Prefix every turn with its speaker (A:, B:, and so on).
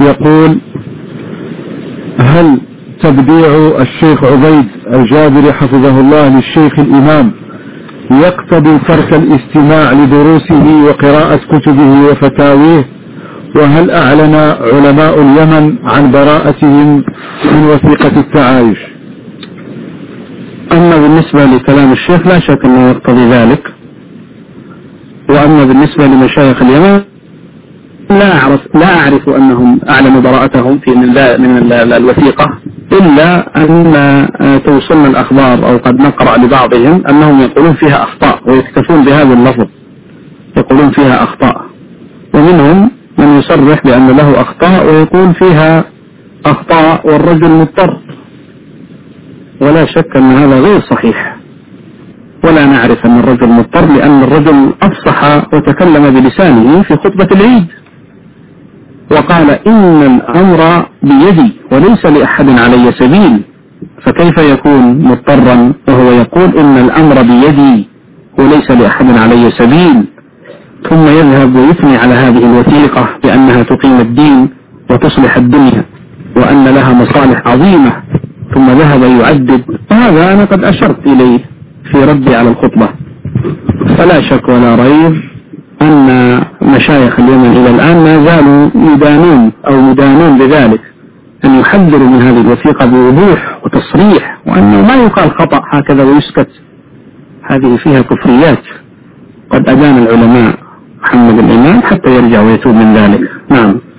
A: يقول هل تبديع الشيخ عبيد الجابري حفظه الله للشيخ الإمام يقتضي ترك الاستماع لدروسه وقراءة كتبه وفتاويه؟ وهل أعلن علماء اليمن عن براءتهم من وثيقة التعايش؟
B: أما بالنسبة لكلام الشيخ لا شك أنه يقتضي ذلك وأما بالنسبة لمشايخ اليمن لا أعرف لا أعرف أنهم أعلنوا براءتهم في من, من الوثيقة إلا أن توصلنا الأخبار أو قد نقرأ لبعضهم أنهم يقولون فيها أخطاء ويكتفون بهذا اللفظ. يقولون فيها أخطاء. ومنهم من يصرح بأن له أخطاء ويقول فيها أخطاء والرجل مضطر. ولا شك أن هذا غير صحيح. ولا نعرف أن الرجل مضطر لأن الرجل أفصح وتكلم بلسانه في خطبة العيد. وقال إن الأمر بيدي وليس لأحد علي سبيل فكيف يكون مضطرا وهو يقول إن الأمر بيدي وليس لأحد علي سبيل؟ ثم يذهب ويثني على هذه الوثيقة بأنها تقيم الدين وتصلح الدنيا وأن لها مصالح عظيمة ثم ذهب يعدد هذا أنا قد أشرت إليه في ردي على الخطبة فلا شك ولا ريب أن مشايخ اليمن إلى الآن ما زالوا يدانون أو يدانون بذلك. أن يحذروا من هذه الوثيقة بوضوح وتصريح وأنه ما يقال خطأ هكذا ويسكت. هذه فيها كفريات. قد أدان العلماء محمد الإمام حتى يرجع ويتوب من ذلك. نعم.